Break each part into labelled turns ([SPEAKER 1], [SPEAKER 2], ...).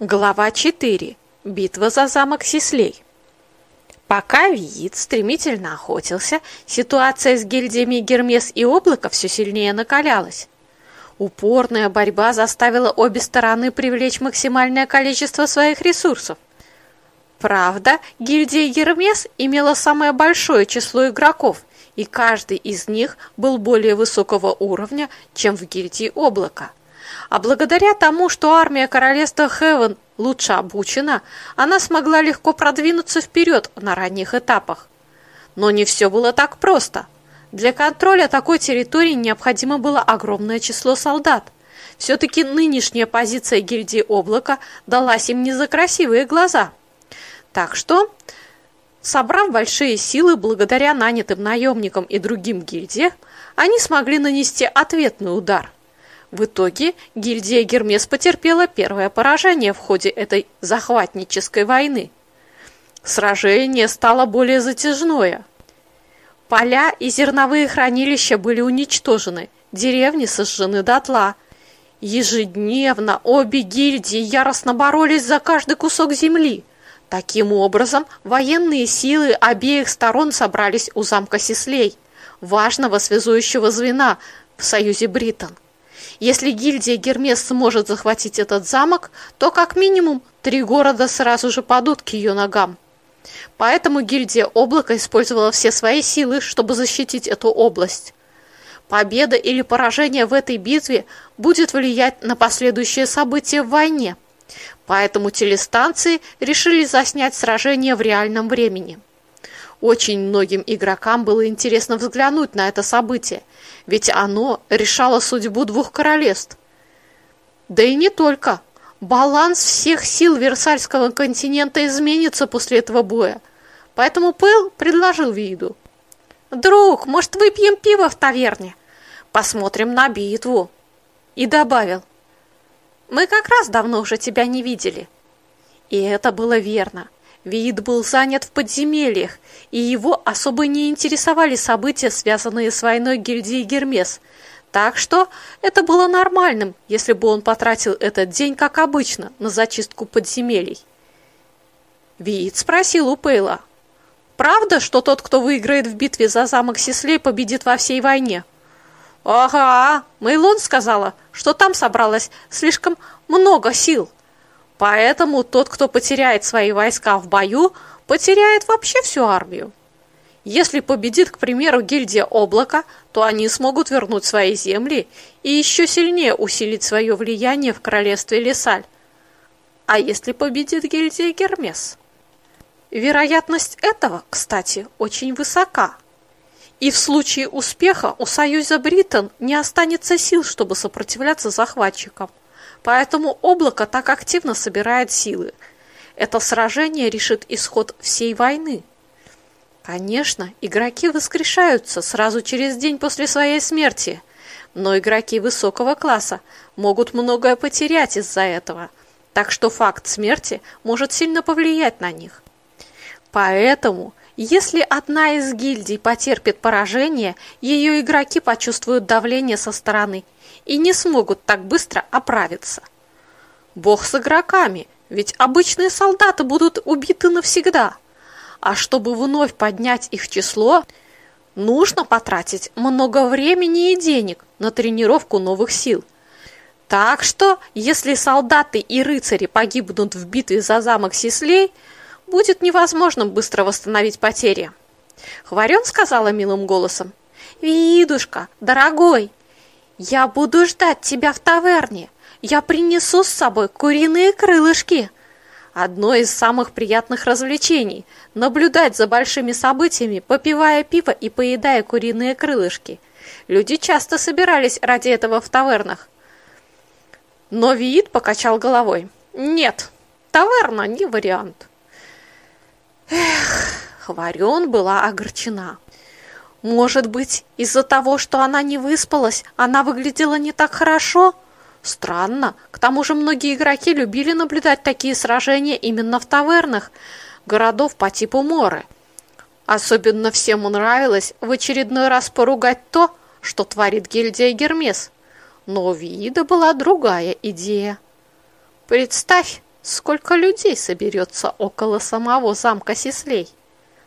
[SPEAKER 1] Глава 4. Битва за замок Сислей. Пока Виит стремительно охотился, ситуация с гильдиями Гермес и Облако все сильнее накалялась. Упорная борьба заставила обе стороны привлечь максимальное количество своих ресурсов. Правда, гильдия Гермес имела самое большое число игроков, и каждый из них был более высокого уровня, чем в гильдии Облака. А благодаря тому, что армия королевства Хевен лучше обучена, она смогла легко продвинуться вперед на ранних этапах. Но не все было так просто. Для контроля такой территории необходимо было огромное число солдат. Все-таки нынешняя позиция гильдии Облака далась им не за красивые глаза. Так что, собрав большие силы благодаря нанятым наемникам и другим гильдиям, они смогли нанести ответный удар – в итоге гильдия Гермес потерпела первое поражение в ходе этой захватнической войны. Сражение стало более затяжное. Поля и зерновые хранилища были уничтожены, деревни сожжены дотла. Ежедневно обе гильдии яростно боролись за каждый кусок земли. Таким образом, военные силы обеих сторон собрались у замка Сислей, важного связующего звена в союзе Британ. Если гильдия Гермес сможет захватить этот замок, то как минимум три города сразу же падут к ее ногам. Поэтому гильдия Облака использовала все свои силы, чтобы защитить эту область. Победа или поражение в этой битве будет влиять на последующие события в войне. Поэтому телестанции решили заснять сражение в реальном времени. Очень многим игрокам было интересно взглянуть на это событие, ведь оно решало судьбу двух королевств. Да и не только. Баланс всех сил Версальского континента изменится после этого боя. Поэтому Пэл предложил виду. «Друг, может, выпьем пиво в таверне? Посмотрим на битву». И добавил. «Мы как раз давно уже тебя не видели». И это было верно. Виит был занят в подземельях, и его особо не интересовали события, связанные с войной гильдии Гермес. Так что это было нормальным, если бы он потратил этот день, как обычно, на зачистку подземелий. Виит спросил у Пейла. «Правда, что тот, кто выиграет в битве за замок Сислей, победит во всей войне?» «Ага, Мейлон сказала, что там собралось слишком много сил». Поэтому тот, кто потеряет свои войска в бою, потеряет вообще всю армию. Если победит, к примеру, гильдия Облака, то они смогут вернуть свои земли и еще сильнее усилить свое влияние в королевстве Лесаль. А если победит гильдия Гермес? Вероятность этого, кстати, очень высока. И в случае успеха у Союза Британ не останется сил, чтобы сопротивляться захватчикам. Поэтому облако так активно собирает силы. Это сражение решит исход всей войны. Конечно, игроки воскрешаются сразу через день после своей смерти, но игроки высокого класса могут многое потерять из-за этого, так что факт смерти может сильно повлиять на них. Поэтому, если одна из гильдий потерпит поражение, ее игроки почувствуют давление со стороны – и не смогут так быстро оправиться. Бог с игроками, ведь обычные солдаты будут убиты навсегда. А чтобы вновь поднять их число, нужно потратить много времени и денег на тренировку новых сил. Так что, если солдаты и рыцари погибнут в битве за замок Сислей, будет невозможно быстро восстановить потери. Хварен сказала милым голосом, «Видушка, дорогой, «Я буду ждать тебя в таверне. Я принесу с собой куриные крылышки». Одно из самых приятных развлечений – наблюдать за большими событиями, попивая пиво и поедая куриные крылышки. Люди часто собирались ради этого в тавернах. Но Виит покачал головой. «Нет, таверна не вариант». Эх, Хварен была огорчена. Может быть, из-за того, что она не выспалась, она выглядела не так хорошо? Странно. К тому же многие игроки любили наблюдать такие сражения именно в тавернах городов по типу Моры. Особенно всем нравилось в очередной раз поругать то, что творит гильдия Гермес. Но у Вида была другая идея. Представь, сколько людей соберется около самого замка Сислей.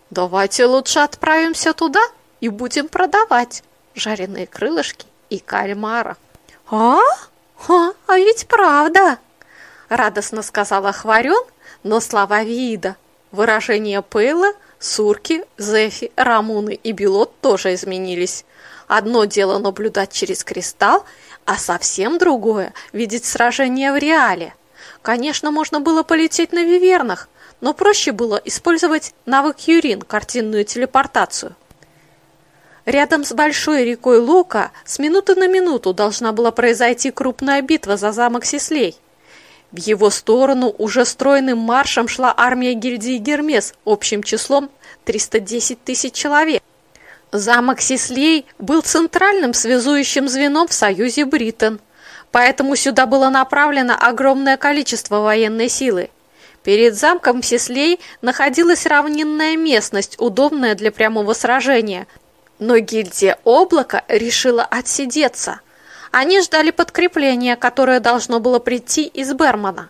[SPEAKER 1] Давайте лучше отправимся туда и будем продавать жареные крылышки и кальмара.
[SPEAKER 2] А? А, а ведь правда, радостно сказала Хварен, но слова вида, выражение Пейла, Сурки, Зефи, Рамуны и Белот тоже изменились. Одно дело наблюдать через кристалл, а совсем другое – видеть сражение в реале. Конечно, можно было полететь на вивернах, но проще было использовать навык Юрин, картинную телепортацию. Рядом с большой рекой Лука с минуты на минуту должна была произойти крупная битва за замок Сислей. В его сторону уже стройным маршем шла армия гильдии Гермес общим числом 310 тысяч человек. Замок Сислей был центральным связующим звеном в союзе Бриттон, поэтому сюда было направлено огромное количество военной силы. Перед замком Сислей находилась равнинная местность, удобная для прямого сражения, но гильдия Облака решила отсидеться. Они ждали подкрепления, которое должно было прийти из Бермана.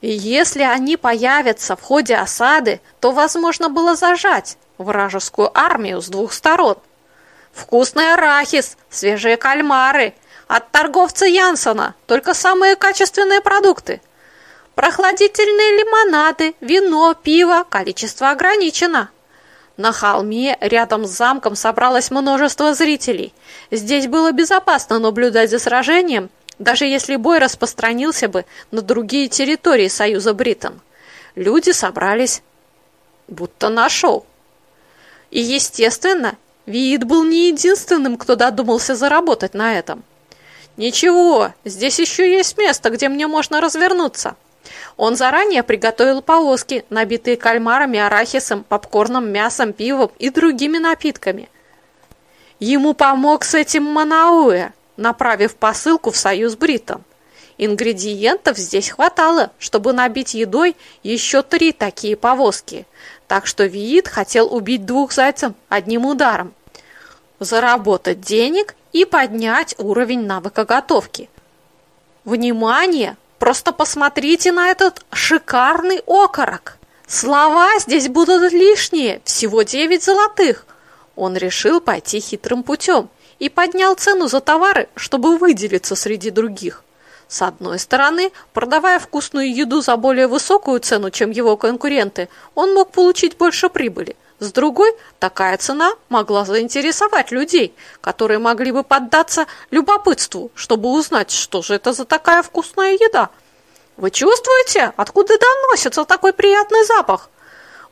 [SPEAKER 2] И если они появятся в ходе осады, то возможно было зажать вражескую армию с двух сторон. Вкусный арахис, свежие кальмары, от торговца Янсона, только самые качественные продукты. Прохладительные лимонады, вино, пиво, количество ограничено. На холме рядом с замком собралось множество зрителей. Здесь было безопасно наблюдать за сражением, даже если бой распространился бы на другие территории Союза Бриттон. Люди собрались будто на шоу. И, естественно, Виит был не единственным, кто додумался заработать на этом. «Ничего, здесь еще есть место, где мне можно развернуться». Он заранее приготовил повозки, набитые кальмарами, арахисом, попкорном, мясом, пивом и другими напитками. Ему помог с этим Манауэ, направив посылку в Союз Бриттон. Ингредиентов здесь хватало, чтобы набить едой еще три такие повозки, так что Виит хотел убить двух зайцев одним ударом. Заработать денег и поднять уровень навыка готовки. Внимание! Просто посмотрите на этот шикарный окорок! Слова здесь будут лишние, всего 9 золотых. Он решил пойти хитрым путем и поднял цену за товары, чтобы выделиться среди других. С одной стороны, продавая вкусную еду за более высокую цену, чем его конкуренты, он мог получить больше прибыли. С другой, такая цена могла заинтересовать людей, которые могли бы поддаться любопытству, чтобы узнать, что же это за такая вкусная еда. Вы чувствуете, откуда доносится такой приятный запах?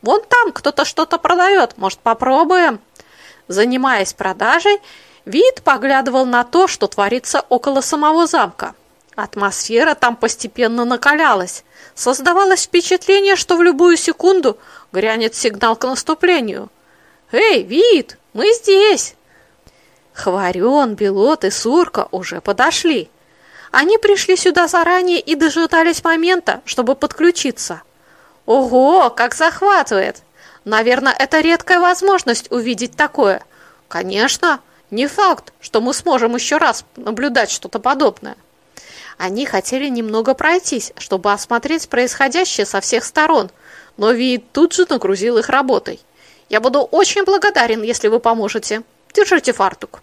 [SPEAKER 2] Вон там кто-то что-то продает, может, попробуем? Занимаясь продажей, Вид поглядывал на то, что творится около самого замка. Атмосфера там постепенно накалялась. Создавалось впечатление, что в любую секунду грянет сигнал к наступлению. «Эй, Вид, мы здесь!» Хварен, Белот и Сурка уже подошли. Они пришли сюда заранее и дожидались момента, чтобы подключиться. Ого, как захватывает! Наверное, это редкая возможность увидеть такое. Конечно, не факт, что мы сможем еще раз наблюдать что-то подобное. Они хотели немного пройтись, чтобы осмотреть происходящее со всех сторон, но Виит тут же нагрузил их работой. «Я буду очень благодарен, если вы поможете. Держите фартук».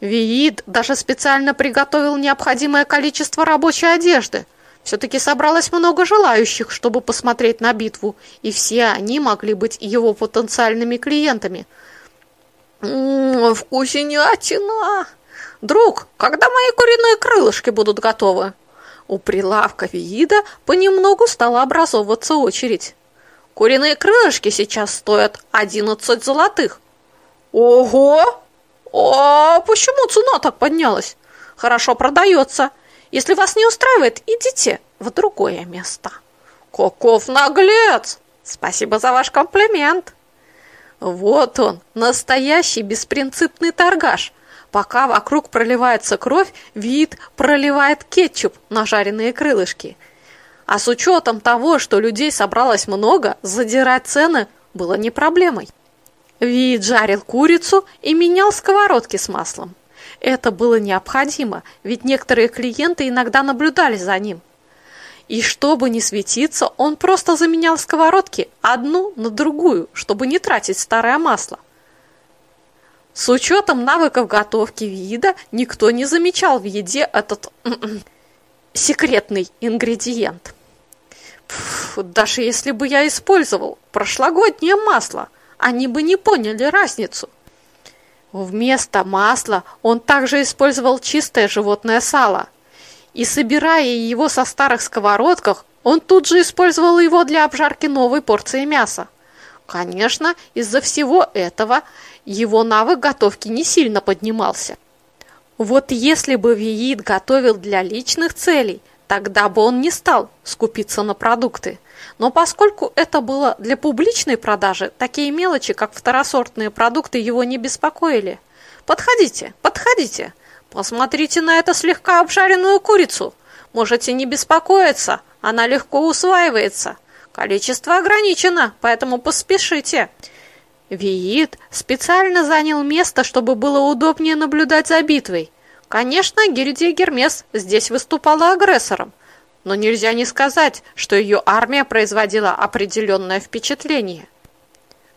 [SPEAKER 2] Виит даже специально приготовил необходимое количество рабочей одежды. Все-таки собралось много желающих, чтобы посмотреть на битву, и все они могли быть его потенциальными клиентами. «М-м, вкуснятина!» «Друг, когда мои куриные крылышки будут готовы?» У прилавка Виида понемногу стала образовываться очередь. «Куриные крылышки сейчас стоят одиннадцать золотых». «Ого! А почему цена так поднялась? Хорошо продается. Если вас не устраивает, идите в другое место». «Каков наглец! Спасибо за ваш комплимент!» Вот он, настоящий беспринципный торгаш – Пока вокруг проливается кровь, вид проливает кетчуп на жареные крылышки. А с учетом того, что людей собралось много, задирать цены было не проблемой. Вид жарил курицу и менял сковородки с маслом. Это было необходимо, ведь некоторые клиенты иногда наблюдали за ним.
[SPEAKER 1] И чтобы не светиться, он просто заменял сковородки одну на другую, чтобы не тратить старое масло. С учетом навыков готовки вида, никто не замечал в еде этот секретный ингредиент. Пф, даже если бы я использовал прошлогоднее масло, они бы не поняли разницу. Вместо масла он также использовал чистое животное сало. И собирая его со старых сковородках, он тут же использовал его для обжарки новой порции мяса. Конечно, из-за всего этого его навык готовки не сильно поднимался. Вот если бы Виит готовил для личных целей, тогда бы он не стал скупиться на продукты. Но поскольку это было для публичной продажи, такие мелочи, как второсортные продукты, его не беспокоили. Подходите, подходите, посмотрите на эту слегка обжаренную курицу. Можете не беспокоиться, она легко усваивается. Количество ограничено, поэтому поспешите. Виит специально занял место, чтобы было удобнее наблюдать за битвой. Конечно, гильдия Гермес здесь выступала агрессором, но нельзя не сказать, что ее армия производила определенное впечатление.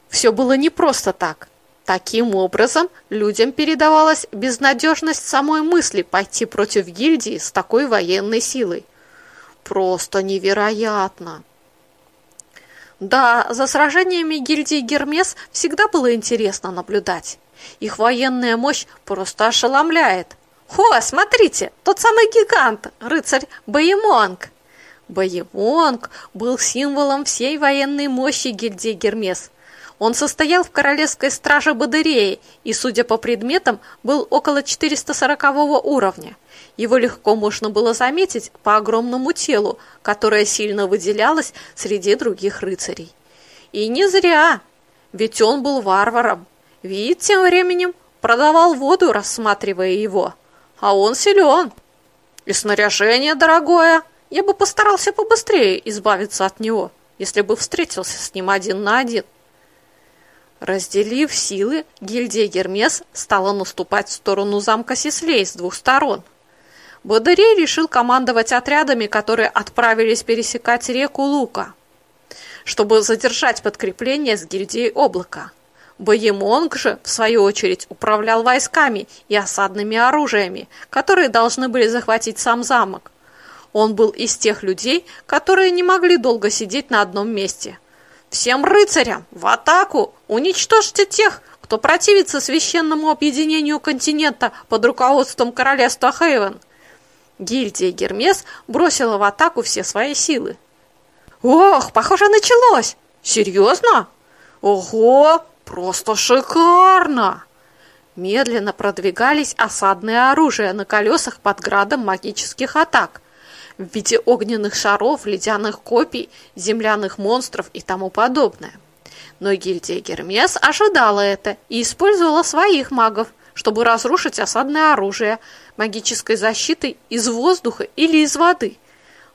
[SPEAKER 1] Все было не просто так. Таким образом, людям передавалась безнадежность самой мысли пойти против гильдии с такой военной силой. Просто невероятно! Да, за сражениями гильдии Гермес всегда было интересно наблюдать. Их военная мощь просто ошеломляет. Хо, смотрите, тот самый гигант, рыцарь Баемонг. Баемонг был символом всей военной мощи гильдии Гермес. Он состоял в королевской страже Бадыреи и, судя по предметам, был около 440 уровня. Его легко можно было заметить по огромному телу, которое сильно выделялось среди других рыцарей. И не зря, ведь он был варваром. Вид тем временем продавал воду, рассматривая его. А он силен. И снаряжение дорогое. Я бы постарался побыстрее избавиться от него, если бы встретился с ним один на один. Разделив силы, гильдия Гермес стала наступать в сторону замка Сислей с двух сторон – Бадырей решил командовать отрядами, которые отправились пересекать реку Лука, чтобы задержать подкрепление с гильдией Облака. Боемонг же, в свою очередь, управлял войсками и осадными оружиями, которые должны были захватить сам замок. Он был из тех людей, которые не могли долго сидеть на одном месте. «Всем рыцарям! В атаку! Уничтожьте тех, кто противится священному объединению континента под руководством королевства Хейвен!» Гильдия Гермес бросила в атаку все свои силы. «Ох, похоже, началось! Серьезно? Ого, просто шикарно!» Медленно продвигались осадные оружия на колесах под градом магических атак в виде огненных шаров, ледяных копий, земляных монстров и тому подобное. Но гильдия Гермес ожидала это и использовала своих магов, чтобы разрушить осадное оружие магической защитой из воздуха или из воды.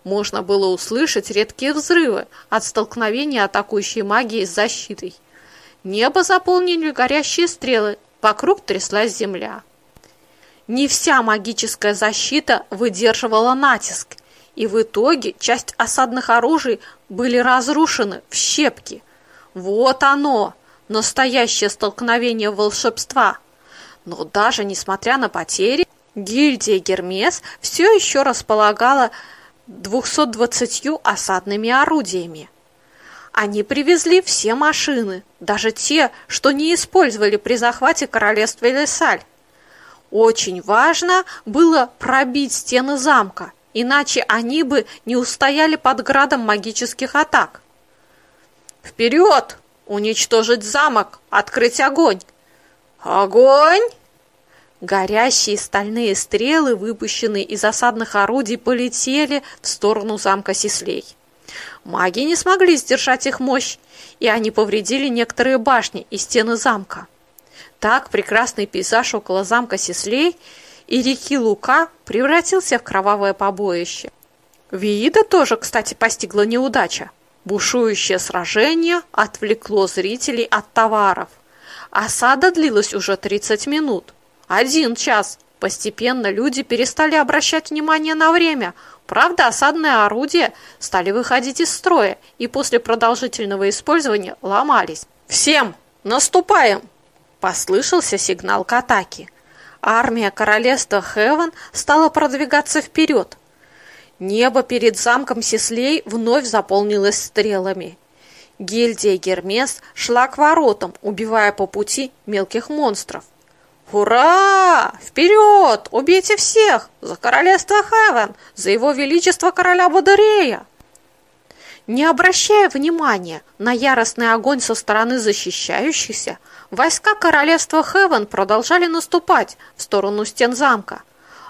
[SPEAKER 1] Можно было услышать редкие взрывы от столкновения атакующей магии с защитой. Небо заполнили горящие стрелы, вокруг тряслась земля. Не вся магическая защита выдерживала натиск, и в итоге часть осадных оружий были разрушены в щепки. Вот оно, настоящее столкновение волшебства – но даже несмотря на потери, гильдия Гермес все еще располагала 220 осадными орудиями. Они привезли все машины, даже те, что не использовали при захвате королевства Лесаль. Очень важно было пробить стены замка, иначе они бы не устояли под градом магических атак. «Вперед! Уничтожить замок! Открыть огонь!» «Огонь!» Горящие стальные стрелы, выпущенные из осадных орудий, полетели в сторону замка Сислей. Маги не смогли сдержать их мощь, и они повредили некоторые башни и стены замка. Так прекрасный пейзаж около замка Сислей и реки Лука превратился в кровавое побоище. Виида тоже, кстати, постигла неудача. Бушующее сражение отвлекло зрителей от товаров. Осада длилась уже 30 минут. Один час. Постепенно люди перестали обращать внимание на время, Правда, осадные орудия стали выходить из строя и после продолжительного использования ломались. «Всем! Наступаем!» Послышался сигнал к атаке. Армия королевства Хевен стала продвигаться вперед. Небо перед замком Сеслей вновь заполнилось стрелами. Гильдия Гермес шла к воротам, убивая по пути мелких монстров. «Ура! Вперед! Убейте всех! За королевство Хевен! За его величество короля Бодорея!» Не обращая внимания на яростный огонь со стороны защищающихся, войска королевства Хевен продолжали наступать в сторону стен замка.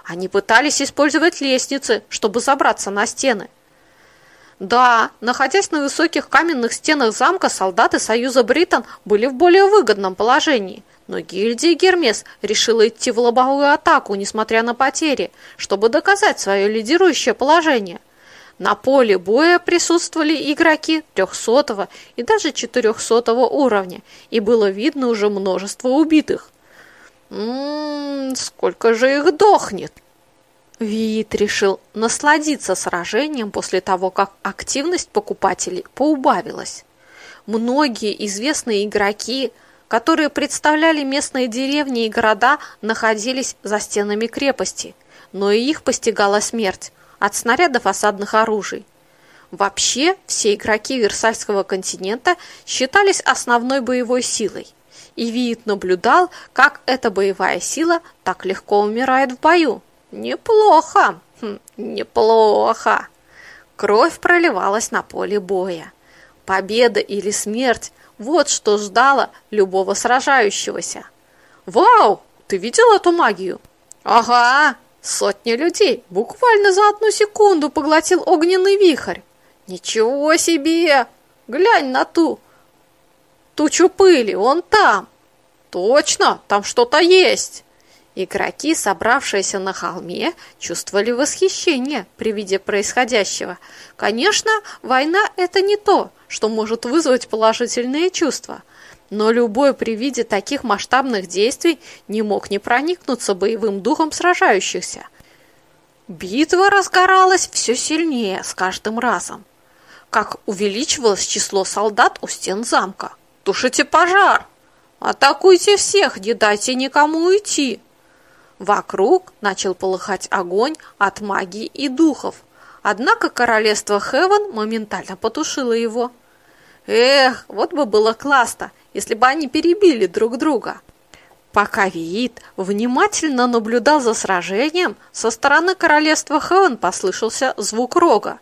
[SPEAKER 1] Они пытались использовать лестницы, чтобы забраться на стены. Да, находясь на высоких каменных стенах замка, солдаты Союза Британ были в более выгодном положении. Но гильдия Гермес решила идти в лобовую атаку, несмотря на потери, чтобы доказать свое лидирующее положение – на поле боя присутствовали игроки 300 и даже 400 уровня, и было видно уже множество убитых. Ммм, сколько же их дохнет! Виит решил насладиться сражением после того, как активность покупателей поубавилась. Многие известные игроки, которые представляли местные деревни и города, находились за стенами крепости, но и их постигала смерть от снарядов осадных оружий. Вообще, все игроки Версальского континента считались основной боевой силой. И Виит наблюдал, как эта боевая сила так легко умирает в бою. Неплохо, хм, неплохо. Кровь проливалась на поле боя. Победа или смерть – вот что ждало любого сражающегося. «Вау! Ты видел эту магию?» «Ага! Сотни людей буквально за одну секунду поглотил огненный вихрь. Ничего себе! Глянь на ту тучу пыли, он там. Точно, там что-то есть. Игроки, собравшиеся на холме, чувствовали восхищение при виде происходящего. Конечно, война – это не то, что может вызвать положительные чувства – но любой при виде таких масштабных действий не мог не проникнуться боевым духом сражающихся. Битва разгоралась все сильнее с каждым разом, как увеличивалось число солдат у стен замка. «Тушите пожар! Атакуйте всех, не дайте никому уйти!» Вокруг начал полыхать огонь от магии и духов, однако королевство Хевен моментально потушило его. Эх, вот бы было классно, если бы они перебили друг друга. Пока Виит внимательно наблюдал за сражением, со стороны королевства Хевен послышался звук рога,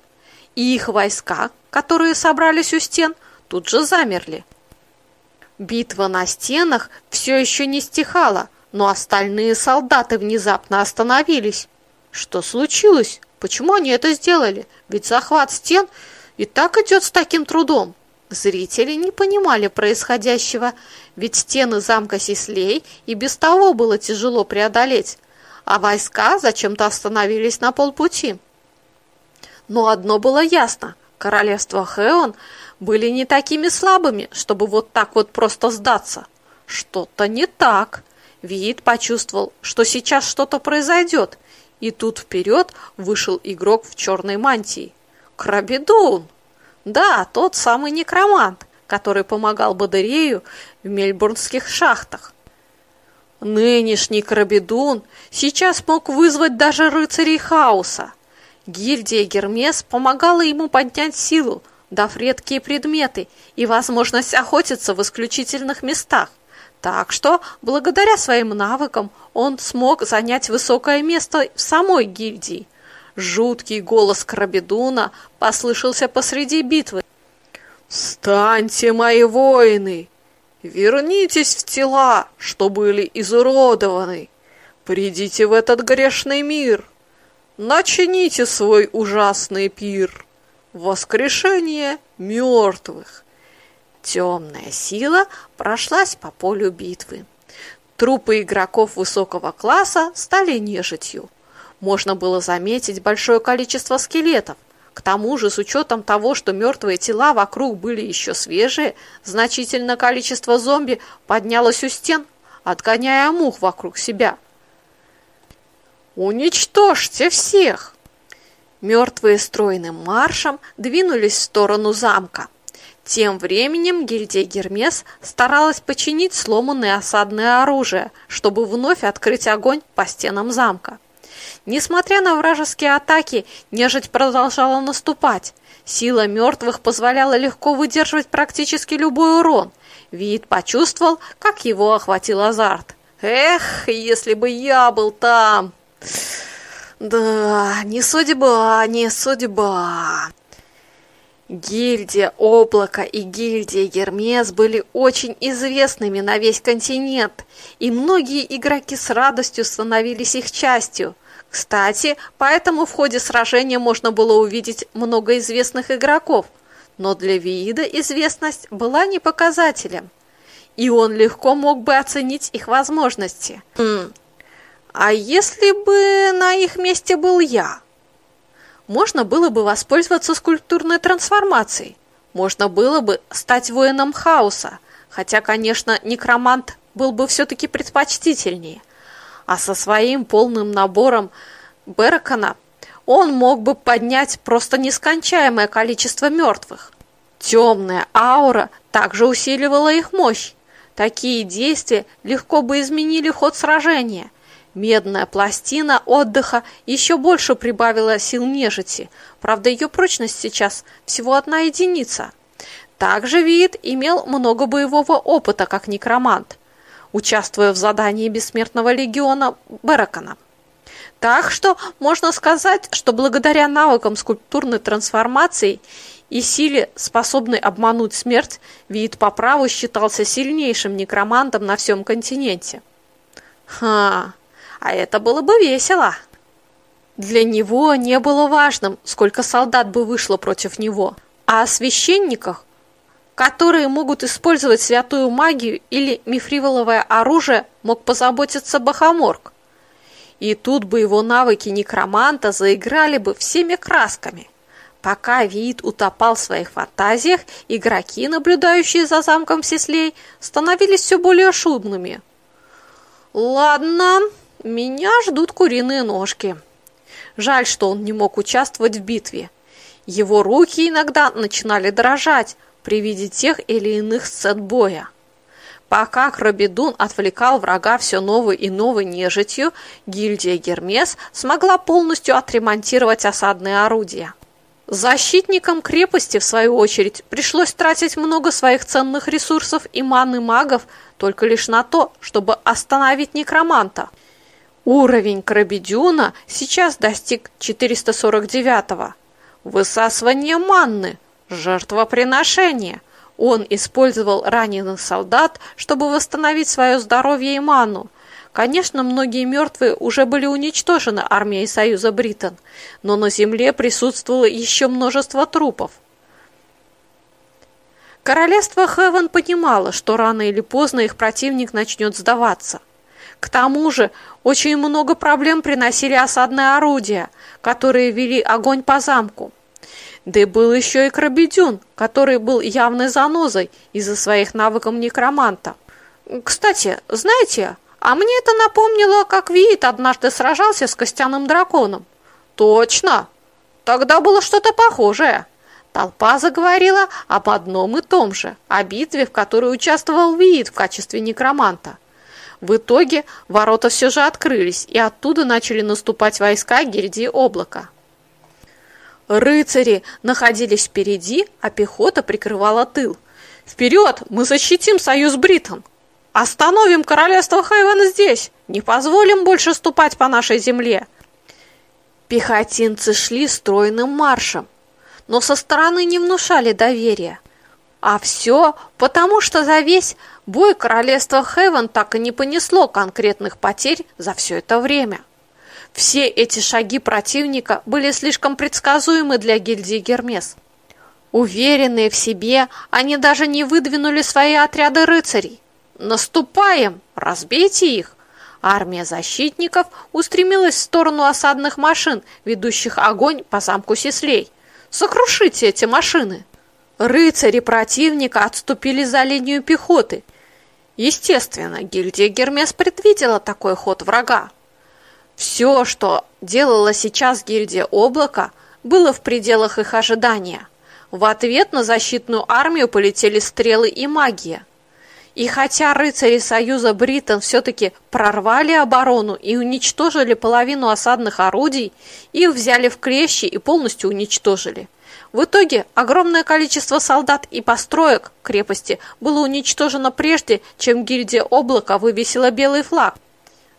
[SPEAKER 1] и их войска, которые собрались у стен, тут же замерли. Битва на стенах все еще не стихала, но остальные солдаты внезапно остановились. Что случилось? Почему они это сделали? Ведь захват стен и так идет с таким трудом. Зрители не понимали происходящего, ведь стены замка Сислей и без того было тяжело преодолеть, а войска зачем-то остановились на полпути. Но одно было ясно – королевство Хеон были не такими слабыми, чтобы вот так вот просто сдаться. Что-то не так. Виит почувствовал, что сейчас что-то произойдет, и тут вперед вышел игрок в черной мантии. Крабидун! Да, тот самый некромант, который помогал Бадырею в мельбурнских шахтах. Нынешний Крабедун сейчас мог вызвать даже рыцарей хаоса. Гильдия Гермес помогала ему поднять силу, дав редкие предметы и возможность охотиться в исключительных местах. Так что, благодаря своим навыкам, он смог занять высокое место в самой гильдии – Жуткий голос Крабедуна послышался посреди битвы. «Встаньте, мои воины! Вернитесь в тела, что были изуродованы! Придите в этот грешный мир! Начините свой ужасный пир! Воскрешение мертвых!» Темная сила прошлась по полю битвы. Трупы игроков высокого класса стали нежитью можно было заметить большое количество скелетов. К тому же, с учетом того, что мертвые тела вокруг были еще свежие, значительное количество зомби поднялось у стен, отгоняя мух вокруг себя. «Уничтожьте всех!» Мертвые стройным маршем двинулись в сторону замка. Тем временем гильдия Гермес старалась починить сломанное осадное оружие, чтобы вновь открыть огонь по стенам замка. Несмотря на вражеские атаки, нежить продолжала наступать. Сила мертвых позволяла легко выдерживать практически любой урон. Вид почувствовал, как его охватил азарт. «Эх, если бы я был там!» «Да, не судьба, не судьба!» Гильдия Облако и гильдия Гермес были очень известными на весь континент, и многие игроки с радостью становились их частью. Кстати, поэтому в ходе сражения можно было увидеть много известных игроков, но для Виида известность была не показателем, и он легко мог бы оценить их возможности. Хм. А если бы на их месте был я? Можно было бы воспользоваться скульптурной трансформацией. Можно было бы стать воином хаоса, хотя, конечно, некромант был бы все-таки предпочтительнее. А со своим полным набором Беракона он мог бы поднять просто нескончаемое количество мертвых. Темная аура также усиливала их мощь. Такие действия легко бы изменили ход сражения – Медная пластина отдыха еще больше прибавила сил нежити, правда ее прочность сейчас всего одна единица. Также вид имел много боевого опыта, как некромант, участвуя в задании Бессмертного легиона Беракона. Так что можно сказать, что благодаря навыкам скульптурной трансформации и силе, способной обмануть смерть, вид по праву считался сильнейшим некромантом на всем континенте. Ха, а это было бы весело. Для него не было важным, сколько солдат бы вышло против него, а о священниках, которые могут использовать святую магию или мифриволовое оружие, мог позаботиться Бахаморг. И тут бы его навыки некроманта заиграли бы всеми красками. Пока вид утопал в своих фантазиях, игроки, наблюдающие за замком Сеслей, становились все более шумными. «Ладно», меня ждут куриные ножки. Жаль, что он не мог участвовать в битве. Его руки иногда начинали дрожать при виде тех или иных сцен боя. Пока Крабедун отвлекал врага все новой и новой нежитью, гильдия Гермес смогла полностью отремонтировать осадные орудия. Защитникам крепости, в свою очередь, пришлось тратить много своих ценных ресурсов и маны магов только лишь на то, чтобы остановить некроманта. Уровень Крабедюна сейчас достиг 449-го. Высасывание манны, жертвоприношение. Он использовал раненых солдат, чтобы восстановить свое здоровье и ману. Конечно, многие мертвые уже были уничтожены армией Союза Британ, но на земле присутствовало еще множество трупов. Королевство Хевен понимало, что рано или поздно их противник начнет сдаваться. К тому же очень много проблем приносили осадные орудия, которые вели огонь по замку. Да и был еще и Крабедюн, который был явной занозой из-за своих навыков некроманта. Кстати, знаете, а мне это напомнило, как Виит однажды сражался с костяным драконом. Точно! Тогда было что-то похожее. Толпа заговорила об одном и том же, о битве, в которой участвовал Виит в качестве некроманта. В итоге ворота все же открылись, и оттуда начали наступать войска гильдии облака. Рыцари находились впереди, а пехота прикрывала тыл. «Вперед! Мы защитим союз Британ! Остановим королевство Хейвен здесь! Не позволим больше ступать по нашей земле!» Пехотинцы шли стройным маршем, но со стороны не внушали доверия. А все потому, что за весь бой королевство Хевен так и не понесло конкретных потерь за все это время. Все эти шаги противника были слишком предсказуемы для гильдии Гермес. Уверенные в себе, они даже не выдвинули свои отряды рыцарей. «Наступаем! Разбейте их!» Армия защитников устремилась в сторону осадных машин, ведущих огонь по замку Сеслей. «Сокрушите эти машины!» Рыцари противника отступили за линию пехоты. Естественно, гильдия Гермес предвидела такой ход врага. Все, что делала сейчас гильдия Облака, было в пределах их ожидания. В ответ на защитную армию полетели стрелы и магия. И хотя рыцари Союза Бриттон все-таки прорвали оборону и уничтожили половину осадных орудий, их взяли в клещи и полностью уничтожили. В итоге огромное количество солдат и построек крепости было уничтожено прежде, чем гильдия облака вывесила белый флаг.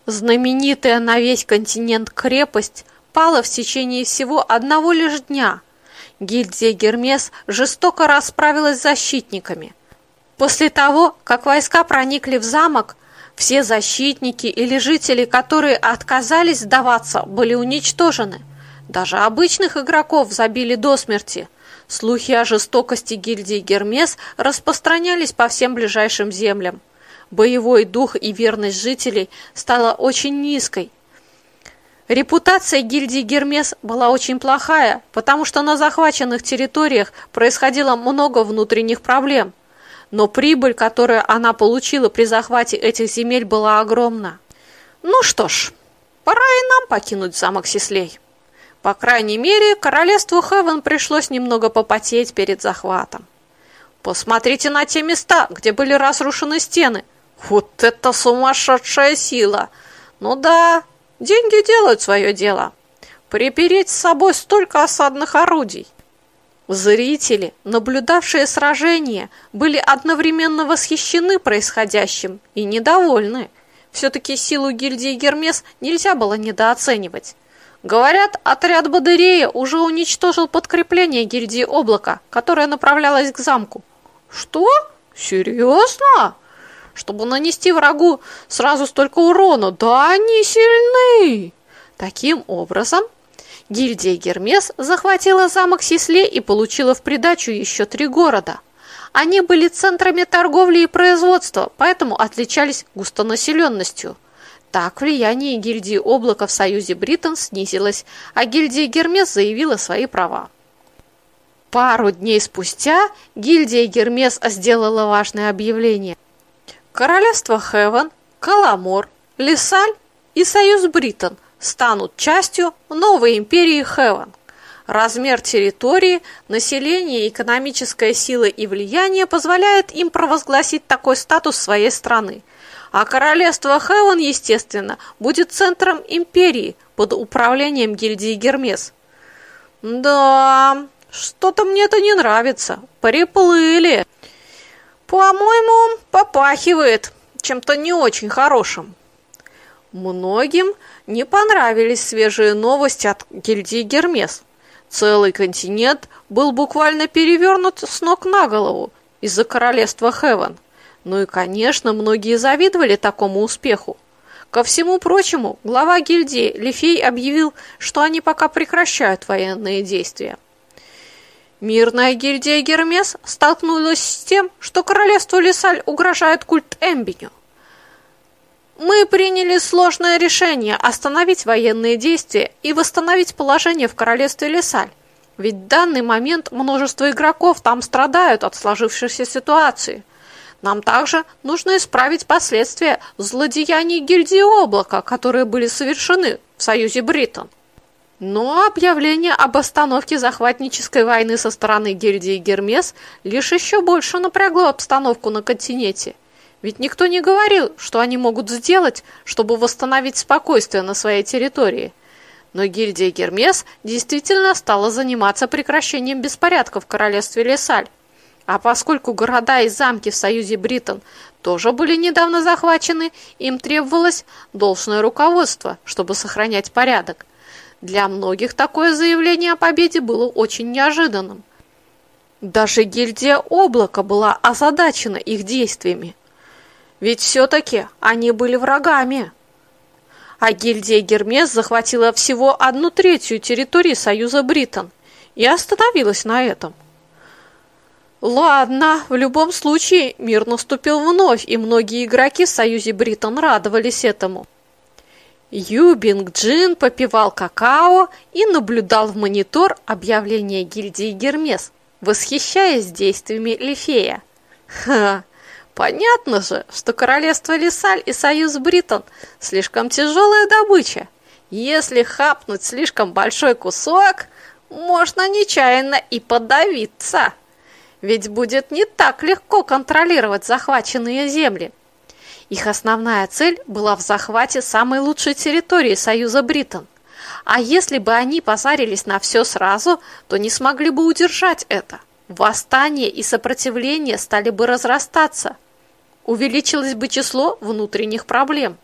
[SPEAKER 1] Знаменитая на весь континент крепость пала в течение всего одного лишь дня. Гильдия Гермес жестоко расправилась с защитниками – После того, как войска проникли в замок, все защитники или жители, которые отказались сдаваться, были уничтожены. Даже обычных игроков забили до смерти. Слухи о жестокости гильдии Гермес распространялись по всем ближайшим землям. Боевой дух и верность жителей стала очень низкой. Репутация гильдии Гермес была очень плохая, потому что на захваченных территориях происходило много внутренних проблем – но прибыль, которую она получила при захвате этих земель, была огромна. Ну что ж, пора и нам покинуть замок Сислей. По крайней мере, королевству Хевен пришлось немного попотеть перед захватом. Посмотрите на те места, где были разрушены стены. Вот это сумасшедшая сила! Ну да, деньги делают свое дело. Припереть с собой столько осадных орудий – Зрители, наблюдавшие сражение, были одновременно восхищены происходящим и недовольны. Все-таки силу гильдии Гермес нельзя было недооценивать. Говорят, отряд Бадырея уже уничтожил подкрепление гильдии Облака, которое направлялось к замку. Что? Серьезно? Чтобы нанести врагу сразу столько урона? Да они сильны! Таким образом, Гильдия Гермес захватила замок Сисле и получила в придачу еще три города. Они были центрами торговли и производства, поэтому отличались густонаселенностью. Так влияние гильдии Облака в союзе Бриттон снизилось, а гильдия Гермес заявила свои права. Пару дней спустя гильдия Гермес сделала важное объявление. Королевство Хевен, Каламор, Лесаль и союз Бриттон – станут частью новой империи Хевен. Размер территории, население, экономическая сила и влияние позволяют им провозгласить такой статус своей страны. А королевство Хевен, естественно, будет центром империи под управлением гильдии Гермес. Да, что-то мне это не нравится. Приплыли. По-моему, попахивает чем-то не очень хорошим. Многим не понравились свежие новости от гильдии Гермес. Целый континент был буквально перевернут с ног на голову из-за королевства Хевен. Ну и, конечно, многие завидовали такому успеху. Ко всему прочему, глава гильдии Лифей объявил, что они пока прекращают военные действия. Мирная гильдия Гермес столкнулась с тем, что королевству Лесаль угрожает культ Эмбиню. Мы приняли сложное решение остановить военные действия и восстановить положение в королевстве Лесаль. Ведь в данный момент множество игроков там страдают от сложившейся ситуации. Нам также нужно исправить последствия злодеяний гильдии облака, которые были совершены в Союзе Бриттон. Но объявление об остановке захватнической войны со стороны гильдии Гермес лишь еще больше напрягло обстановку на континенте. Ведь никто не говорил, что они могут сделать, чтобы восстановить спокойствие на своей территории. Но гильдия Гермес действительно стала заниматься прекращением беспорядков в королевстве Лесаль. А поскольку города и замки в союзе Бриттон тоже были недавно захвачены, им требовалось должное руководство, чтобы сохранять порядок. Для многих такое заявление о победе было очень неожиданным. Даже гильдия Облака была озадачена их действиями. Ведь все-таки они были врагами. А гильдия Гермес захватила всего одну третью территории Союза Бриттон и остановилась на этом. Ладно, в любом случае мир наступил вновь, и многие игроки в Союзе Бриттон радовались этому. Юбинг Джин попивал какао и наблюдал в монитор объявление гильдии Гермес, восхищаясь действиями Лифея. Ха, Понятно же, что королевство Лисаль и союз Бриттон слишком тяжелая добыча. Если хапнуть слишком большой кусок, можно нечаянно и подавиться. Ведь будет не так легко контролировать захваченные земли. Их основная цель была в захвате самой лучшей территории Союза Британ. А если бы они позарились на все сразу, то не смогли бы удержать это. Восстание и сопротивление стали бы разрастаться. Увеличилось бы число внутренних проблем.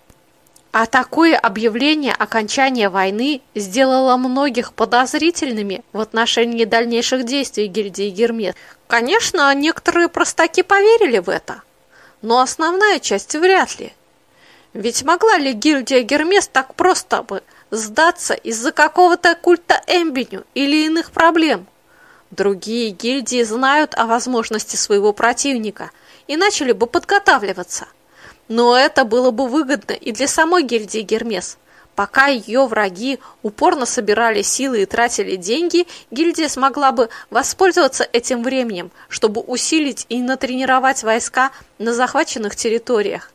[SPEAKER 1] А такое объявление окончания войны сделало многих подозрительными в отношении дальнейших действий гильдии Гермес. Конечно, некоторые простаки поверили в это, но основная часть вряд ли. Ведь могла ли гильдия Гермес так просто бы сдаться из-за какого-то культа Эмбеню или иных проблем? Другие гильдии знают о возможности своего противника и начали бы подготавливаться. Но это было бы выгодно и для самой гильдии Гермес. Пока ее враги упорно собирали силы и тратили деньги, гильдия смогла бы воспользоваться этим временем, чтобы усилить и натренировать войска на захваченных территориях.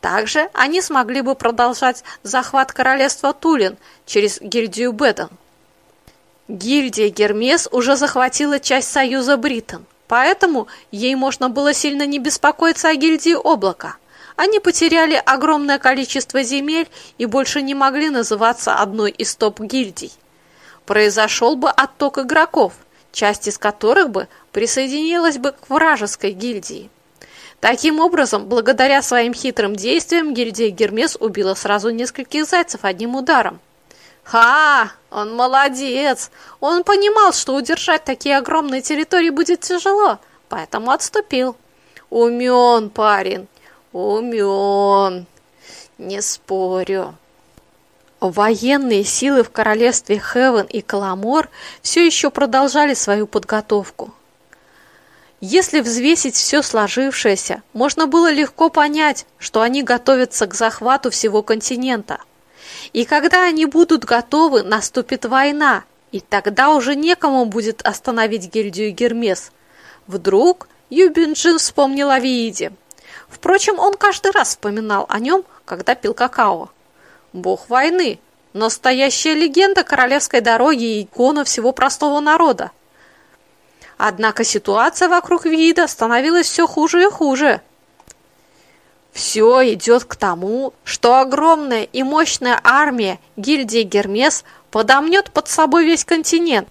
[SPEAKER 1] Также они смогли бы продолжать захват королевства Тулин через гильдию Бедон. Гильдия Гермес уже захватила часть союза Бритон, поэтому ей можно было сильно не беспокоиться о гильдии Облака – они потеряли огромное количество земель и больше не могли называться одной из топ-гильдий. Произошел бы отток игроков, часть из которых бы присоединилась бы к вражеской гильдии. Таким образом, благодаря своим хитрым действиям, гильдия Гермес убила сразу нескольких зайцев одним ударом. Ха, он молодец! Он понимал, что удержать такие огромные территории будет тяжело, поэтому отступил. Умен парень. Умен, не спорю. Военные силы в королевстве Хевен и Каламор все еще продолжали свою подготовку. Если взвесить все сложившееся, можно было легко понять, что они готовятся к захвату всего континента. И когда они будут готовы, наступит война, и тогда уже некому будет остановить гильдию Гермес. Вдруг Юбинджин вспомнил о Вииде – Впрочем, он каждый раз вспоминал о нем, когда пил какао. Бог войны, настоящая легенда королевской дороги и икона всего простого народа. Однако ситуация вокруг вида становилась все хуже и хуже. Все идет к тому, что огромная и мощная армия гильдии Гермес подомнет под собой весь континент.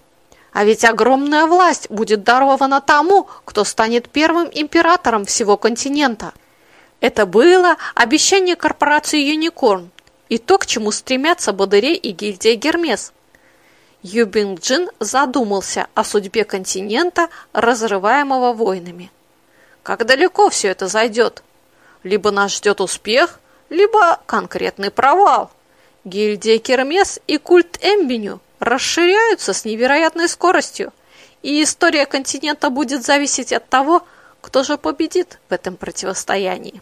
[SPEAKER 1] А ведь огромная власть будет дарована тому, кто станет первым императором всего континента. Это было обещание корпорации Юникорн и то, к чему стремятся Бодырей и гильдия Гермес. Юбинг Джин задумался о судьбе континента, разрываемого войнами. Как далеко все это зайдет? Либо нас ждет успех, либо конкретный провал. Гильдия Кермес и культ Эмбеню расширяются с невероятной скоростью, и история континента будет зависеть от того, кто же победит в этом противостоянии.